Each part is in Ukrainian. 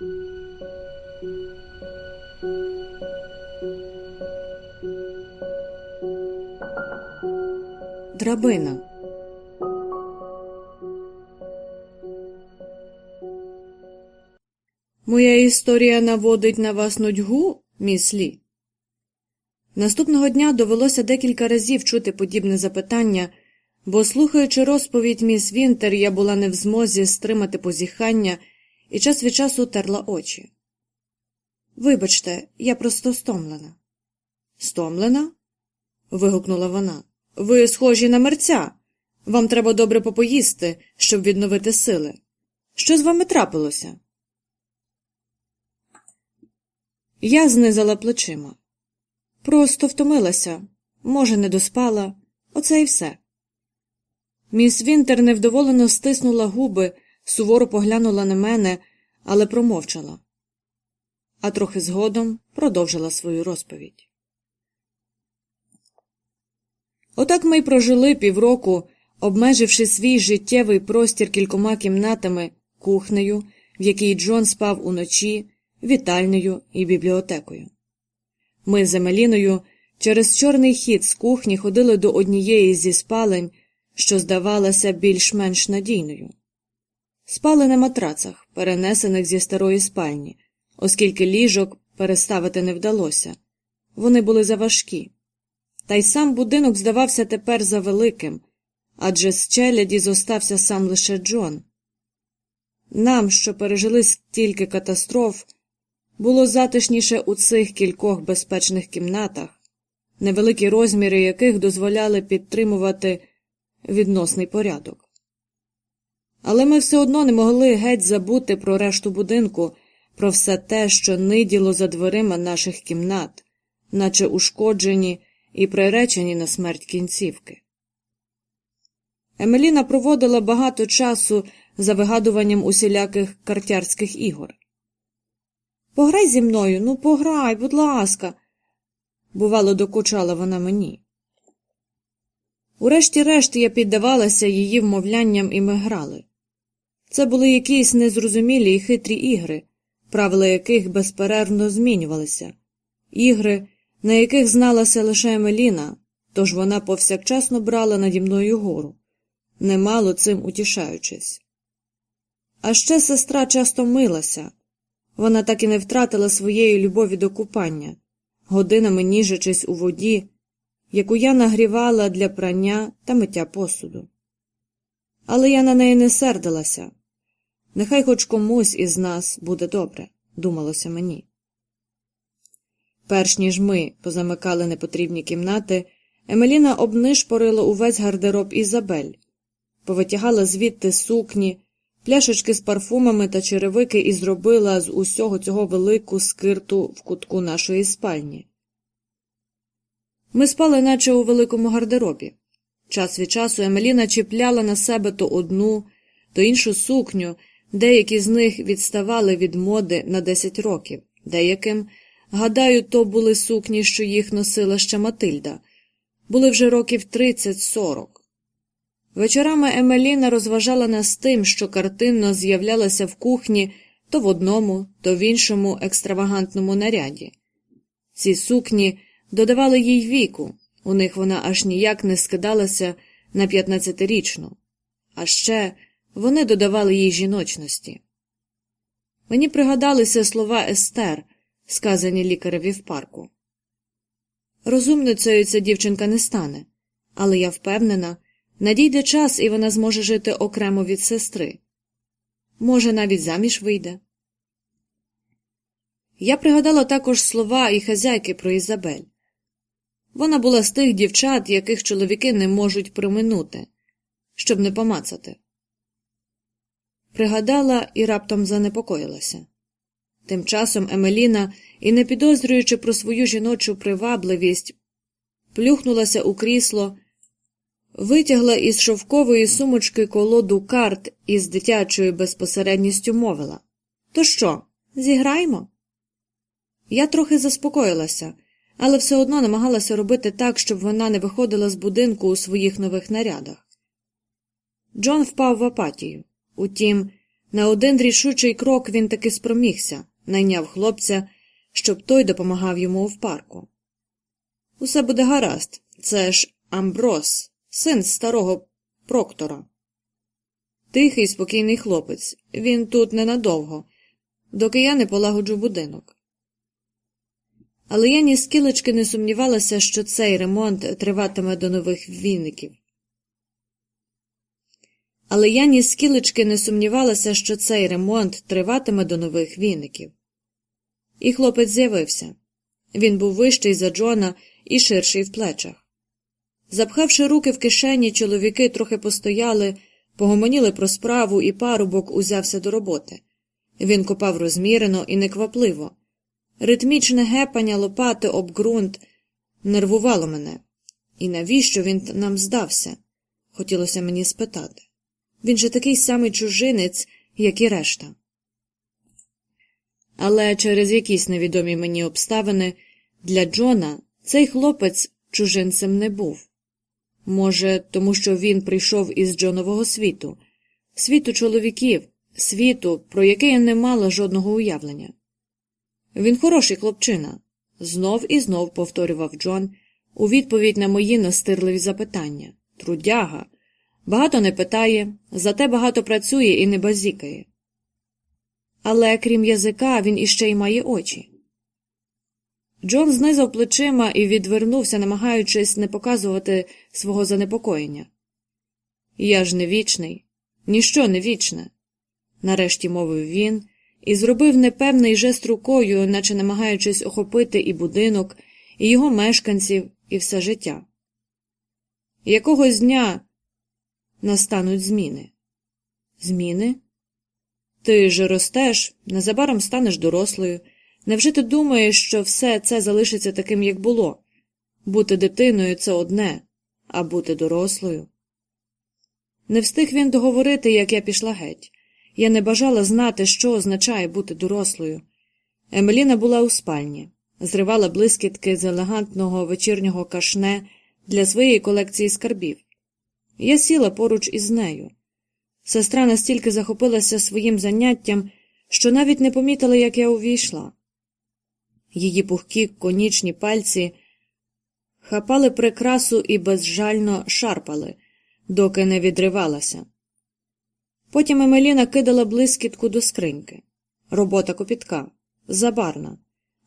Драбина Моя історія наводить на вас нудьгу, міс? Наступного дня довелося декілька разів чути подібне запитання, бо, слухаючи розповідь міс Вінтер, я була не в змозі стримати позіхання і час від часу терла очі. Вибачте, я просто стомлена. Стомлена? вигукнула вона. Ви схожі на мерця. Вам треба добре попоїсти, щоб відновити сили. Що з вами трапилося? Я знизала плечима. Просто втомилася, може, не доспала, оце і все. Міс Вінтер невдоволено стиснула губи, суворо поглянула на мене, але промовчала, а трохи згодом продовжила свою розповідь. Отак ми й прожили півроку, обмеживши свій життєвий простір кількома кімнатами, кухнею, в якій Джон спав уночі, вітальнею і бібліотекою. Ми з Емеліною через чорний хід з кухні ходили до однієї зі спалень, що здавалася більш-менш надійною. Спали на матрацах, перенесених зі старої спальні, оскільки ліжок переставити не вдалося. Вони були заважкі. Та й сам будинок здавався тепер завеликим, адже з челяді зостався сам лише Джон. Нам, що пережили стільки катастроф, було затишніше у цих кількох безпечних кімнатах, невеликі розміри яких дозволяли підтримувати відносний порядок. Але ми все одно не могли геть забути про решту будинку, про все те, що ниділо за дверима наших кімнат, наче ушкоджені і приречені на смерть кінцівки. Емеліна проводила багато часу за вигадуванням усіляких картярських ігор. Пограй зі мною, ну пограй, будь ласка, бувало, докучала вона мені. Урешті-решт я піддавалася її вмовлянням, і ми грали. Це були якісь незрозумілі і хитрі ігри, правила яких безперервно змінювалися, ігри, на яких зналася лише Емеліна, тож вона повсякчасно брала наді мною гору, немало цим утішаючись. А ще сестра часто милася. Вона так і не втратила своєї любові до купання, годинами ніжачись у воді, яку я нагрівала для прання та миття посуду. Але я на неї не сердилася. Нехай хоч комусь із нас буде добре, думалося мені. Перш ніж ми позамикали непотрібні кімнати, Емеліна обнишпорила увесь гардероб Ізабель, повитягала звідти сукні пляшечки з парфумами та черевики і зробила з усього цього велику скирту в кутку нашої спальні. Ми спали, наче у великому гардеробі. Час від часу Емеліна чіпляла на себе то одну, то іншу сукню, деякі з них відставали від моди на 10 років, деяким, гадаю, то були сукні, що їх носила ще Матильда, були вже років 30-40. Вечорами Емеліна розважала нас тим, що картинно з'являлася в кухні то в одному, то в іншому екстравагантному наряді. Ці сукні додавали їй віку, у них вона аж ніяк не скидалася на п'ятнадцятирічну, а ще вони додавали їй жіночності. Мені пригадалися слова Естер, сказані лікареві в парку. Розумницею ця дівчинка не стане, але я впевнена. Надійде час, і вона зможе жити окремо від сестри. Може, навіть заміж вийде. Я пригадала також слова і хазяйки про Ізабель. Вона була з тих дівчат, яких чоловіки не можуть приминути, щоб не помацати. Пригадала і раптом занепокоїлася. Тим часом Емеліна, і не підозрюючи про свою жіночу привабливість, плюхнулася у крісло витягла із шовкової сумочки колоду карт і з дитячою безпосередністю мовила То що, зіграємо? Я трохи заспокоїлася, але все одно намагалася робити так, щоб вона не виходила з будинку у своїх нових нарядах. Джон впав в апатію. Утім, На один рішучий крок він таки спромігся, найняв хлопця, щоб той допомагав йому в парку. Усе буде гаразд, це ж Амброс, син старого проктора. Тихий, спокійний хлопець. Він тут ненадовго, доки я не полагоджу будинок. Але я ні скілечки не сумнівалася, що цей ремонт триватиме до нових віників. Але я ні скілечки не сумнівалася, що цей ремонт триватиме до нових віників. І хлопець з'явився. Він був вищий за Джона і ширший в плечах. Запхавши руки в кишені, чоловіки трохи постояли, погомоніли про справу, і парубок узявся до роботи. Він копав розмірено і неквапливо. Ритмічне гепання лопати об ґрунт нервувало мене. І навіщо він нам здався? Хотілося мені спитати. Він же такий самий чужинець, як і решта. Але через якісь невідомі мені обставини для Джона цей хлопець чужинцем не був. Може, тому що він прийшов із Джонового світу, світу чоловіків, світу, про який я не мала жодного уявлення. Він хороший хлопчина, знов і знов повторював Джон у відповідь на мої настирливі запитання трудяга, багато не питає, зате багато працює і не базікає. Але крім язика, він іще й має очі. Джон знизав плечима і відвернувся, намагаючись не показувати свого занепокоєння. Я ж не вічний, ніщо не вічне, нарешті мовив він і зробив непевний жест рукою, наче намагаючись охопити і будинок, і його мешканців, і все життя. Якогось дня настануть зміни. Зміни? Ти ж ростеш, незабаром станеш дорослою. Невже ти думаєш, що все це залишиться таким, як було? Бути дитиною це одне, а бути дорослою. Не встиг він договорити, як я пішла геть. Я не бажала знати, що означає бути дорослою. Емеліна була у спальні, зривала блискітки з елегантного вечірнього кашне для своєї колекції скарбів. Я сіла поруч із нею. Сестра настільки захопилася своїм заняттям, що навіть не помітила, як я увійшла. Її пухкі конічні пальці хапали прикрасу і безжально шарпали, доки не відривалася. Потім Емеліна кидала блискітку до скриньки. Робота копітка, забарна,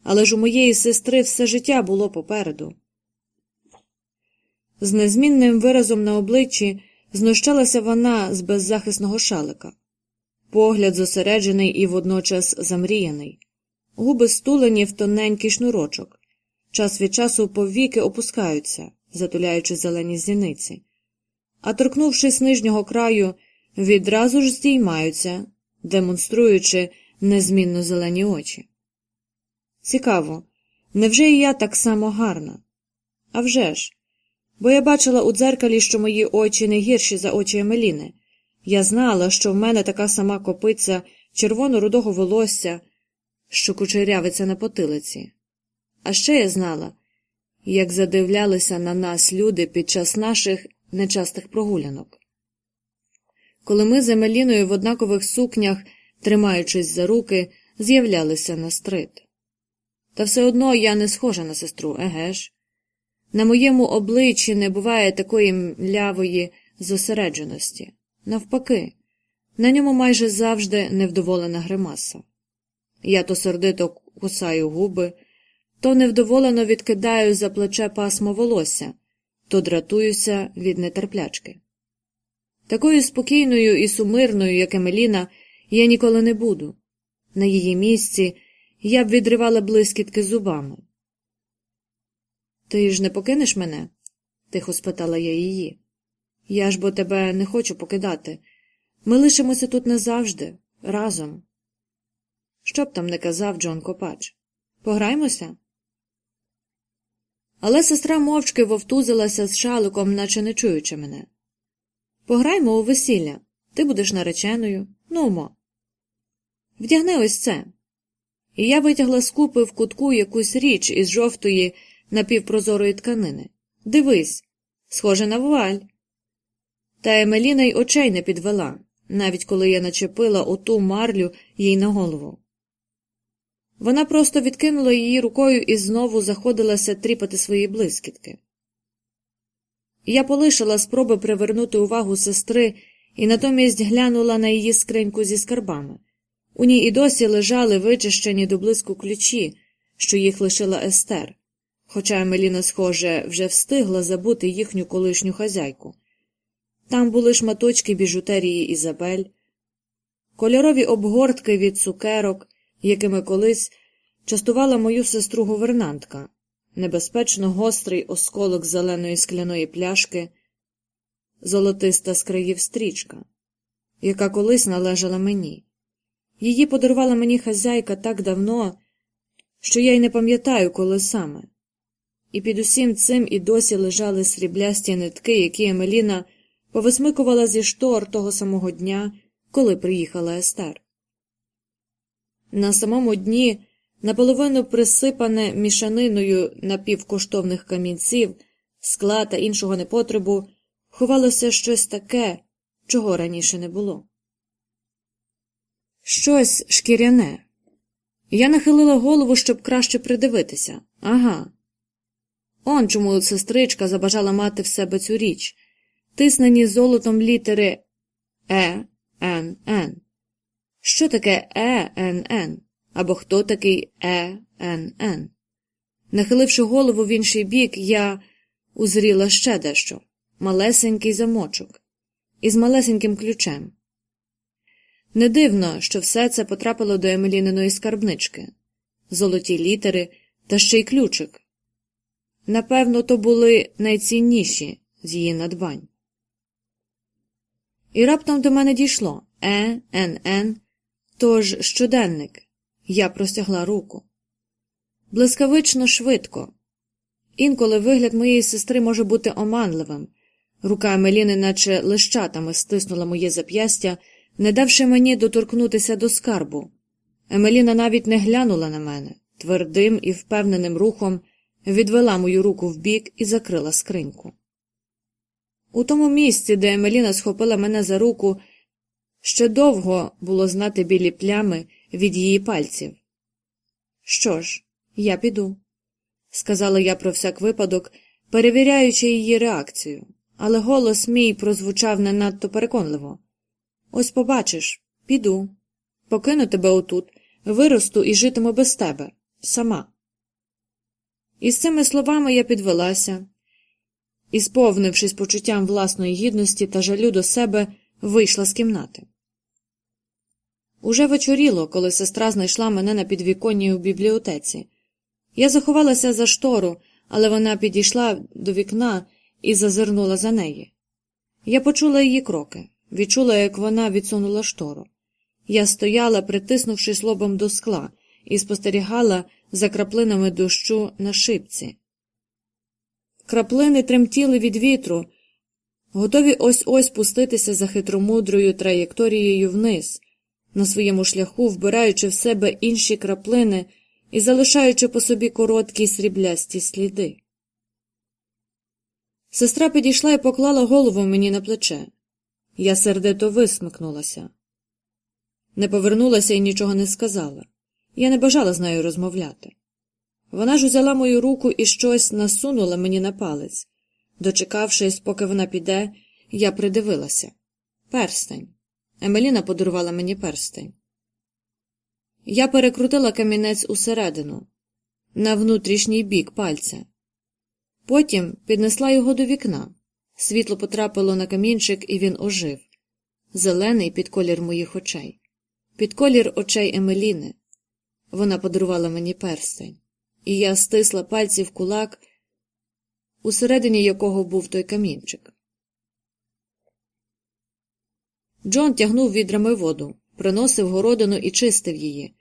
але ж у моєї сестри все життя було попереду. З незмінним виразом на обличчі знущалася вона з беззахисного шалика, погляд зосереджений і водночас замріяний, губи стулені в тоненький шнурочок, час від часу повіки опускаються, затуляючи зелені зіниці, а торкнувшись нижнього краю, відразу ж здіймаються, демонструючи незмінно зелені очі. Цікаво, невже і я так само гарна? А вже ж, бо я бачила у дзеркалі, що мої очі не гірші за очі Емеліни. Я знала, що в мене така сама копиця червоно-рудого волосся, що кучерявиться на потилиці. А ще я знала, як задивлялися на нас люди під час наших нечастих прогулянок. Коли ми з Емеліною в однакових сукнях, тримаючись за руки, з'являлися на стрит. Та все одно я не схожа на сестру, еге ж. На моєму обличчі не буває такої млявої зосередженості. Навпаки, на ньому майже завжди невдоволена гримаса. Я то сердито кусаю губи, то невдоволено відкидаю за плече пасмо волосся, то дратуюся від нетерплячки. Такою спокійною і сумирною, як Емеліна, я ніколи не буду. На її місці я б відривала блискітки зубами. Ти ж не покинеш мене? тихо спитала я її. Я ж бо тебе не хочу покидати. Ми лишимося тут назавжди, разом. Що б там не казав Джон Копач? Пограймося? Але сестра мовчки вовтузилася з шаликом, наче не чуючи мене. Пограймо у весілля. Ти будеш нареченою. Нумо. Вдягни ось це. І я витягла з купи в кутку якусь річ із жовтої напівпрозорої тканини. Дивись, схоже на вуаль. Та Емеліна й очей не підвела, навіть коли я начепила оту марлю їй на голову. Вона просто відкинула її рукою і знову заходилася тріпати свої блискітки. Я полишила спроби привернути увагу сестри і натомість глянула на її скриньку зі скарбами. У ній і досі лежали вичищені до блиску ключі, що їх лишила Естер, хоча Емеліна, схоже, вже встигла забути їхню колишню хазяйку. Там були шматочки біжутерії Ізабель, кольорові обгортки від цукерок, якими колись частувала мою сестру гувернантка, небезпечно гострий осколок зеленої скляної пляшки, золотиста з країв стрічка, яка колись належала мені. Її подарувала мені хазяйка так давно, що я й не пам'ятаю, коли саме. І під усім цим і досі лежали сріблясті нитки, які Емеліна повисмикувала зі штор того самого дня, коли приїхала Естер. На самому дні, наполовину присипане мішаниною напівкоштовних камінців, скла та іншого непотребу, ховалося щось таке, чого раніше не було. Щось шкіряне. Я нахилила голову, щоб краще придивитися. Ага. Он чому сестричка забажала мати в себе цю річ, тиснені золотом літери Е, Н, Н. Що таке Е, Н, Н? Або хто такий Е, Н, Н? Нахиливши голову в інший бік, я узріла ще дещо малесенький замочок із малесеньким ключем. Не дивно, що все це потрапило до Емеліниної скарбнички золоті літери та ще й ключик. Напевно, то були найцінніші з її надбань. І раптом до мене дійшло Е, Н, тож щоденник. Я простягла руку. Блискавично швидко. Інколи вигляд моєї сестри може бути оманливим. Рука Емеліни, наче лищатами, стиснула моє зап'ястя, не давши мені доторкнутися до скарбу. Емеліна навіть не глянула на мене, твердим і впевненим рухом відвела мою руку вбік і закрила скриньку. У тому місці, де Емеліна схопила мене за руку, ще довго було знати білі плями від її пальців. Що ж, я піду, сказала я про всяк випадок, перевіряючи її реакцію, але голос мій прозвучав не надто переконливо. Ось побачиш, піду. Покину тебе отут, виросту і житиму без тебе, сама. І з цими словами я підвелася і, сповнившись почуттям власної гідності та жалю до себе, вийшла з кімнати. Уже вечоріло, коли сестра знайшла мене на підвіконні у бібліотеці. Я заховалася за штору, але вона підійшла до вікна і зазирнула за неї. Я почула її кроки, відчула, як вона відсунула штору. Я стояла, притиснувшись лобом до скла, і спостерігала за краплинами дощу на шипці. Краплини тремтіли від вітру, готові ось ось пуститися за хитромудрою траєкторією вниз, на своєму шляху вбираючи в себе інші краплини і залишаючи по собі короткі сріблясті сліди. Сестра підійшла і поклала голову мені на плече. Я сердито висмикнулася. Не повернулася і нічого не сказала. Я не бажала з нею розмовляти. Вона ж узяла мою руку і щось насунула мені на палець. Дочекавшись, поки вона піде, я придивилася. Перстень. Емеліна подарувала мені перстень. Я перекрутила камінець усередину, на внутрішній бік пальця. Потім піднесла його до вікна. Світло потрапило на камінчик, і він ожив зелений під колір моїх очей, під колір очей Емеліни. Вона подарувала мені перстень, і я стисла пальці в кулак, усередині якого був той камінчик. Джон тягнув відрами воду, приносив городину і чистив її,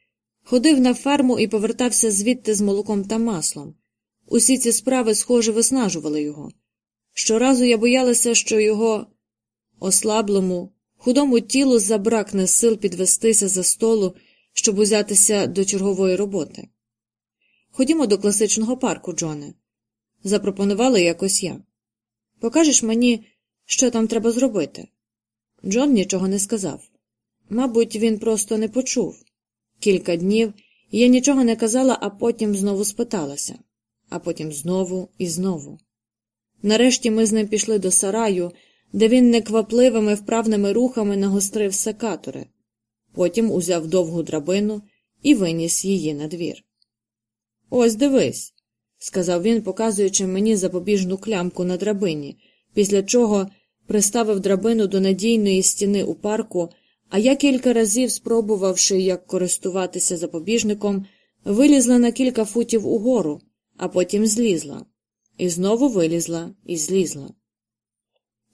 ходив на ферму і повертався звідти з молоком та маслом. Усі ці справи, схоже, виснажували його. Щоразу я боялася, що його ослаблому, худому тілу забракне сил підвестися за столу, щоб узятися до чергової роботи. Ходімо до класичного парку, Джоне, запропонувала якось я. Покажеш мені, що там треба зробити? Джон нічого не сказав. Мабуть, він просто не почув. Кілька днів я нічого не казала, а потім знову спиталася, а потім знову і знову. Нарешті ми з ним пішли до сараю, де він неквапливими вправними рухами нагострив секатори, потім узяв довгу драбину і виніс її на двір. Ось дивись, сказав він, показуючи мені запобіжну клямку на драбині, після чого приставив драбину до надійної стіни у парку, а я кілька разів, спробувавши, як користуватися запобіжником, вилізла на кілька футів угору, а потім злізла. І знову вилізла і злізла.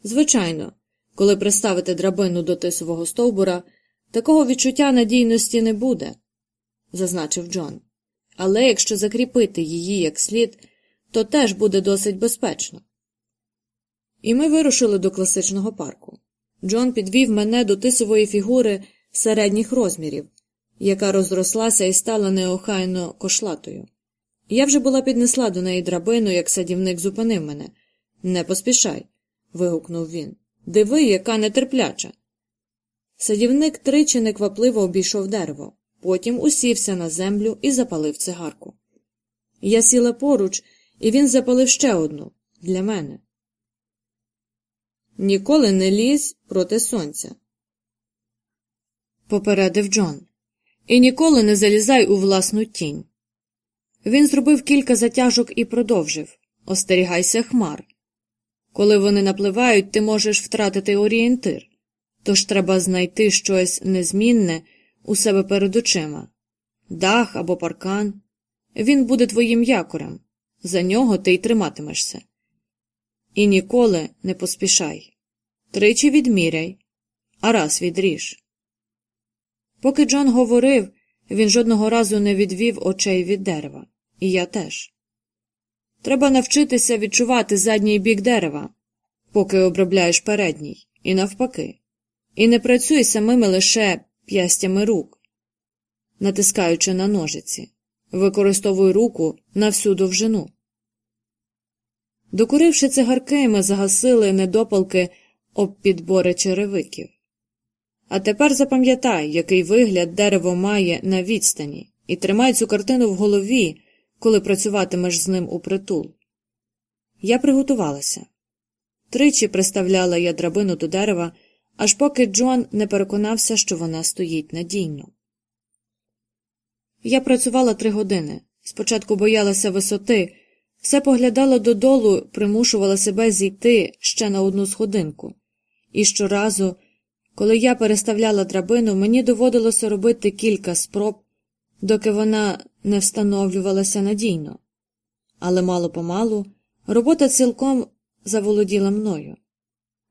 Звичайно, коли приставити драбину до тисового стовбура, такого відчуття надійності не буде, зазначив Джон. Але якщо закріпити її як слід, то теж буде досить безпечно. І ми вирушили до класичного парку. Джон підвів мене до тисової фігури середніх розмірів, яка розрослася і стала неохайно кошлатою. Я вже була піднесла до неї драбину, як садівник зупинив мене. Не поспішай. вигукнув він. Диви, яка нетерпляча. Садівник тричі неквапливо обійшов дерево, потім усівся на землю і запалив цигарку. Я сіла поруч, і він запалив ще одну для мене. Ніколи не лізь проти сонця. Попередив Джон. І ніколи не залізай у власну тінь. Він зробив кілька затяжок і продовжив Остерігайся хмар. Коли вони напливають, ти можеш втратити орієнтир, тож треба знайти щось незмінне у себе перед очима дах або паркан. Він буде твоїм якорем, за нього ти й триматимешся. І ніколи не поспішай. Тричі відміряй, а раз відріж. Поки Джон говорив, він жодного разу не відвів очей від дерева, і я теж. Треба навчитися відчувати задній бік дерева, поки обробляєш передній, і навпаки, і не працюй самими лише п'ястями рук, натискаючи на ножиці, використовуй руку на всю довжину. Докуривши цигарки, ми загасили недопалки об підбори черевиків. А тепер запам'ятай, який вигляд дерево має на відстані, і тримай цю картину в голові, коли працюватимеш з ним у притул. Я приготувалася. Тричі приставляла я драбину до дерева, аж поки Джон не переконався, що вона стоїть надійно. Я працювала три години. Спочатку боялася висоти. Все поглядала додолу, примушувала себе зійти ще на одну сходинку, і щоразу, коли я переставляла драбину, мені доводилося робити кілька спроб, доки вона не встановлювалася надійно. Але мало помалу робота цілком заволоділа мною.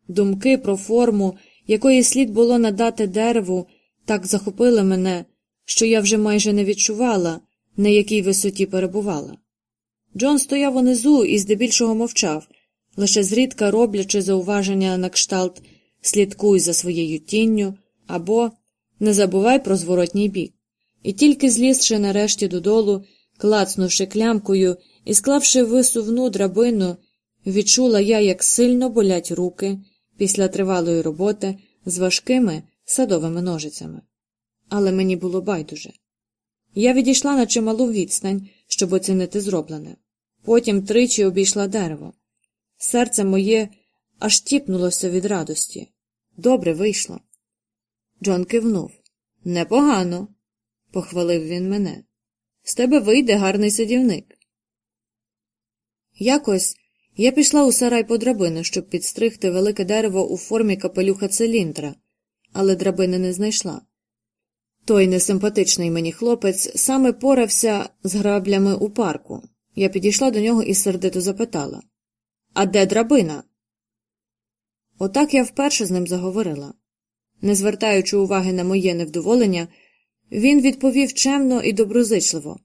Думки про форму, якої слід було надати дереву, так захопили мене, що я вже майже не відчувала, на якій висоті перебувала. Джон стояв унизу і здебільшого мовчав, лише зрідка роблячи зауваження на кшталт слідкуй за своєю тінню або не забувай про зворотній бік. І тільки злізши нарешті додолу, клацнувши клямкою і склавши висувну драбину, відчула я, як сильно болять руки після тривалої роботи з важкими садовими ножицями. Але мені було байдуже. Я відійшла на чималу відстань, щоб оцінити зроблене. Потім тричі обійшла дерево. Серце моє аж тіпнулося від радості. Добре вийшло. Джон кивнув. Непогано, похвалив він мене. З тебе вийде гарний садівник. Якось я пішла у сарай по драбину, щоб підстригти велике дерево у формі капелюха циліндра, але драбини не знайшла. Той несимпатичний мені хлопець саме порався з граблями у парку. Я підійшла до нього і сердито запитала А де драбина? Отак я вперше з ним заговорила. Не звертаючи уваги на моє невдоволення, він відповів чемно і доброзичливо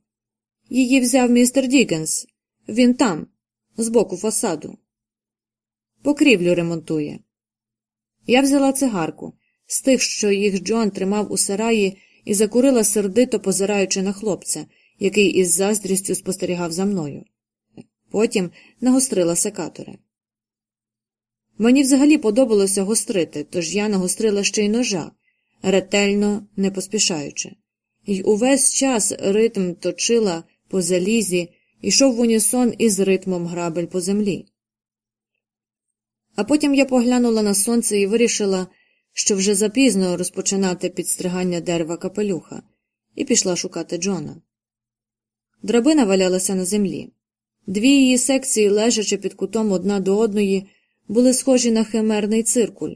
Її взяв містер Дікенс. Він там, збоку фасаду. Покрівлю ремонтує. Я взяла цигарку з тих, що їх Джон тримав у сараї, і закурила сердито, позираючи на хлопця який із заздрістю спостерігав за мною. Потім нагострила секатори. Мені взагалі подобалося гострити, тож я нагострила ще й ножа, ретельно не поспішаючи. І увесь час ритм точила по залізі, ішов в унісон із ритмом грабель по землі. А потім я поглянула на сонце і вирішила, що вже запізно розпочинати підстригання дерева капелюха, і пішла шукати Джона. Драбина валялася на землі. Дві її секції, лежачи під кутом одна до одної, були схожі на химерний циркуль.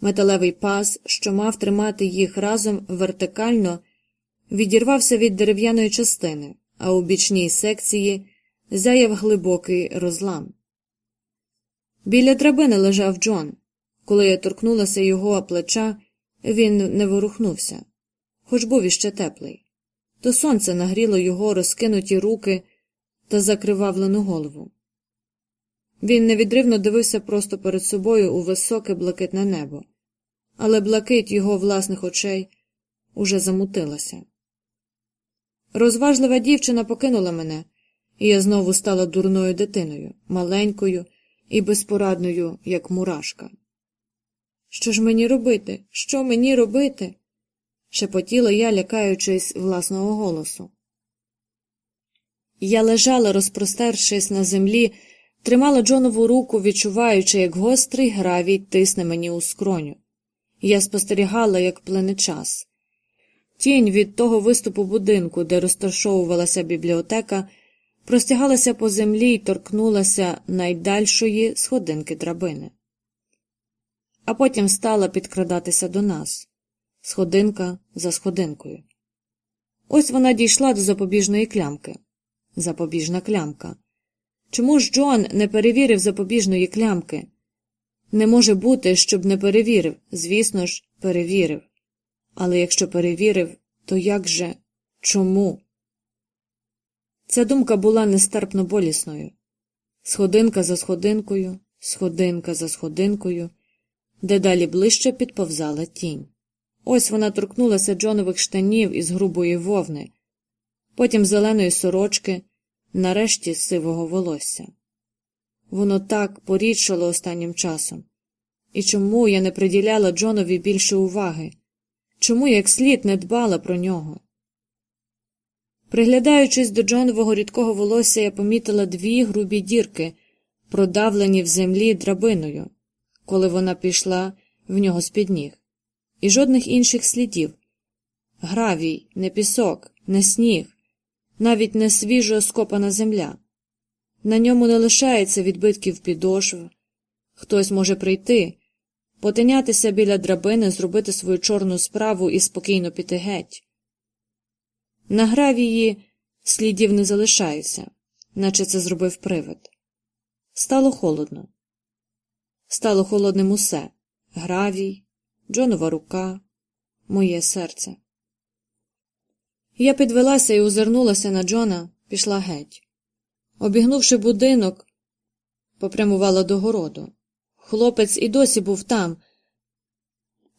Металевий паз, що мав тримати їх разом вертикально, відірвався від дерев'яної частини, а у бічній секції зяяв глибокий розлам. Біля драбини лежав Джон. Коли я торкнулася його плеча, він не ворухнувся, хоч був іще теплий. То сонце нагріло його розкинуті руки та закривавлену голову. Він невідривно дивився просто перед собою у високе блакитне небо, але блакить його власних очей уже замутилася. Розважлива дівчина покинула мене, і я знову стала дурною дитиною, маленькою і безпорадною, як мурашка. Що ж мені робити? Що мені робити? Шепотіла я, лякаючись власного голосу. Я лежала, розпростершись на землі, тримала Джонову руку, відчуваючи, як гострий гравій тисне мені у скроню. Я спостерігала, як плине час. Тінь від того виступу будинку, де розташовувалася бібліотека, простягалася по землі і торкнулася найдальшої сходинки драбини. А потім стала підкрадатися до нас сходинка за сходинкою. Ось вона дійшла до запобіжної клямки. Запобіжна клямка. Чому ж Джон не перевірив запобіжної клямки? Не може бути, щоб не перевірив. Звісно ж, перевірив. Але якщо перевірив, то як же чому? Ця думка була нестерпно болісною. Сходинка за сходинкою, сходинка за сходинкою, дедалі ближче підповзала тінь. Ось вона торкнулася Джонових штанів із грубої вовни, потім зеленої сорочки, нарешті сивого волосся. Воно так порідшало останнім часом. І чому я не приділяла Джонові більше уваги? Чому як слід не дбала про нього? Приглядаючись до Джонового рідкого волосся, я помітила дві грубі дірки, продавлені в землі драбиною, коли вона пішла в нього з під ніг, і жодних інших слідів гравій, не пісок, не сніг, навіть не свіжо скопана земля. На ньому не лишається відбитків підошв. Хтось може прийти, потинятися біля драбини, зробити свою чорну справу і спокійно піти геть. На гравії слідів не залишається, наче це зробив привид. Стало холодно. Стало холодним усе гравій, Джонова рука, моє серце. Я підвелася і озирнулася на Джона, пішла геть. Обігнувши будинок, попрямувала до городу. Хлопець і досі був там.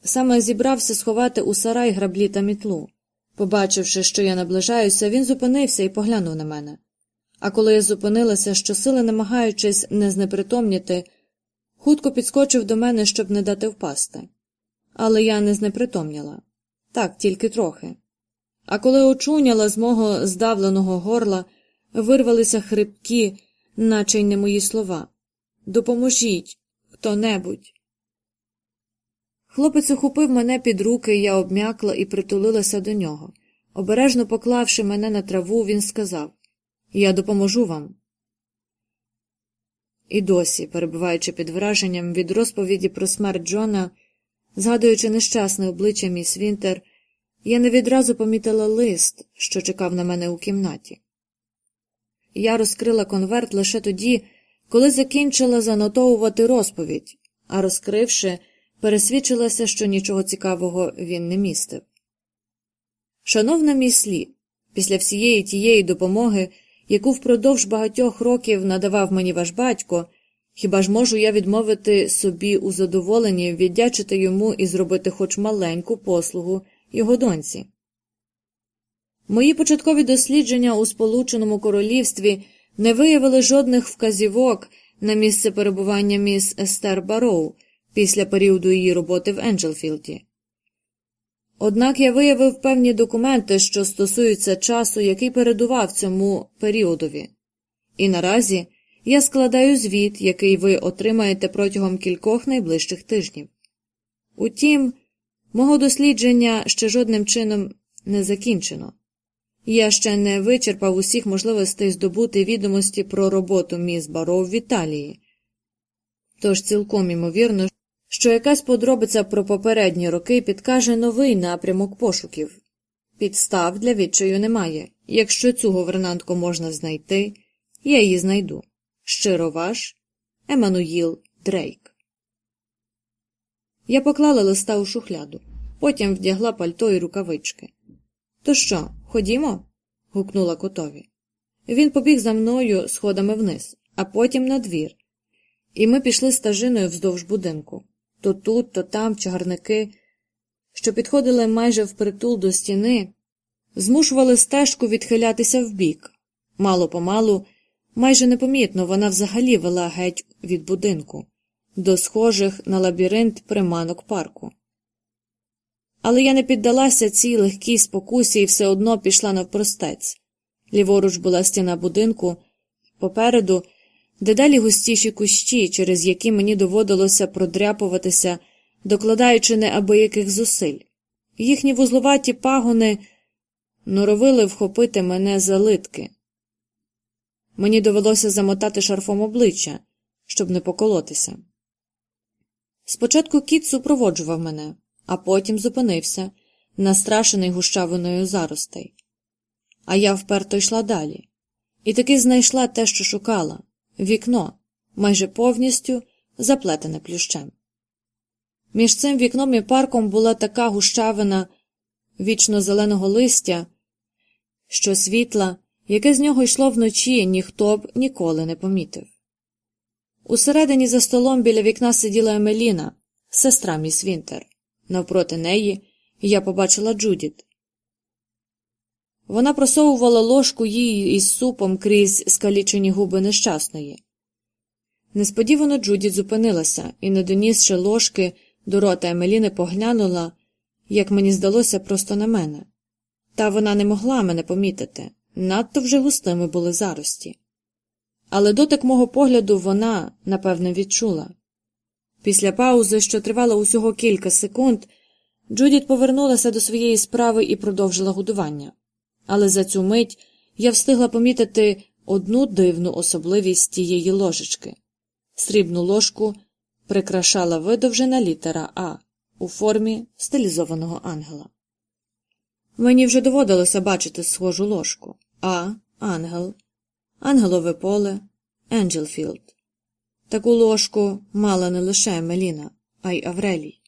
Саме зібрався сховати у сарай граблі та мітлу. Побачивши, що я наближаюся, він зупинився і поглянув на мене. А коли я зупинилася, щосили намагаючись не знепритомніти, хутко підскочив до мене, щоб не дати впасти. Але я не знепритомніла так, тільки трохи. А коли очуняла з мого здавленого горла, вирвалися хрипкі, наче й не мої слова Допоможіть хто небудь. Хлопець ухопив мене під руки, я обм'якла і притулилася до нього. Обережно поклавши мене на траву, він сказав Я допоможу вам. І досі, перебуваючи під враженням від розповіді про смерть Джона, згадуючи нещасне обличчя міс Вінтер, я не відразу помітила лист, що чекав на мене у кімнаті. Я розкрила конверт лише тоді, коли закінчила занотовувати розповідь, а розкривши, пересвідчилася, що нічого цікавого він не містив. Шановна міслі, після всієї тієї допомоги, яку впродовж багатьох років надавав мені ваш батько, хіба ж можу я відмовити собі у задоволенні віддячити йому і зробити хоч маленьку послугу його доньці? Мої початкові дослідження у Сполученому Королівстві не виявили жодних вказівок на місце перебування міс Естер Бароу після періоду її роботи в Енджелфілді. Однак я виявив певні документи, що стосуються часу, який передував цьому періодові, і наразі я складаю звіт, який ви отримаєте протягом кількох найближчих тижнів. Утім, мого дослідження ще жодним чином не закінчено. Я ще не вичерпав усіх можливостей здобути відомості про роботу міс Баро в Італії, тож цілком імовірно, що якась подробиця про попередні роки підкаже новий напрямок пошуків. Підстав для відчаю немає. Якщо цю говернантку можна знайти, я її знайду. Щиро ваш Еммануїл Дрейк. Я поклала листа у шухляду, потім вдягла пальто і рукавички. То що, ходімо? гукнула котові. Він побіг за мною сходами вниз, а потім на двір. І ми пішли стажиною вздовж будинку то тут, то там чагарники, що підходили майже впритул до стіни, змушували стежку відхилятися вбік. Мало помалу, майже непомітно вона взагалі вела геть від будинку, до схожих на лабіринт приманок парку. Але я не піддалася цій легкій спокусі і все одно пішла навпростець. Ліворуч була стіна будинку, попереду дедалі густіші кущі, через які мені доводилося продряпуватися, докладаючи неабияких зусиль. Їхні вузловаті пагони норовили вхопити мене за литки. Мені довелося замотати шарфом обличчя, щоб не поколотися. Спочатку кіт супроводжував мене, а потім зупинився, настрашений гущавиною заростей. А я вперто йшла далі, і таки знайшла те, що шукала вікно, майже повністю заплетене плющем. Між цим вікном і парком була така гущавина вічно зеленого листя, що світла, яке з нього йшло вночі, ніхто б ніколи не помітив. Усередині за столом біля вікна сиділа Емеліна, сестра міс Вінтер. Навпроти неї я побачила Джудіт. Вона просовувала ложку їй із супом крізь скалічені губи нещасної. Несподівано Джудіт зупинилася і, не донісши ложки, до рота Емеліни поглянула, як мені здалося, просто на мене. Та вона не могла мене помітити, надто вже густими були зарості. Але дотик мого погляду вона, напевне, відчула. Після паузи, що тривала усього кілька секунд, Джудіт повернулася до своєї справи і продовжила годування але за цю мить я встигла помітити одну дивну особливість тієї ложечки. Срібну ложку прикрашала видовжена літера А у формі стилізованого ангела. Мені вже доводилося бачити схожу ложку А. Ангел, Ангелове поле, Енджелфілд. Таку ложку мала не лише Меліна, а й Аврелій.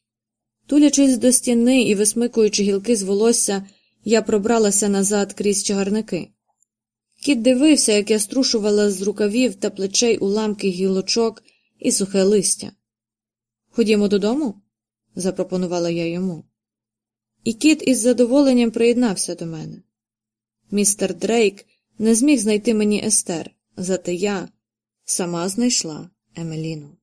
Тулячись до стіни і висмикуючи гілки з волосся, я пробралася назад крізь чагарники. Кіт дивився, як я струшувала з рукавів та плечей уламки гілочок і сухе листя. Ходімо додому? запропонувала я йому. І кіт із задоволенням приєднався до мене. Містер Дрейк не зміг знайти мені Естер, зате я сама знайшла Емеліну.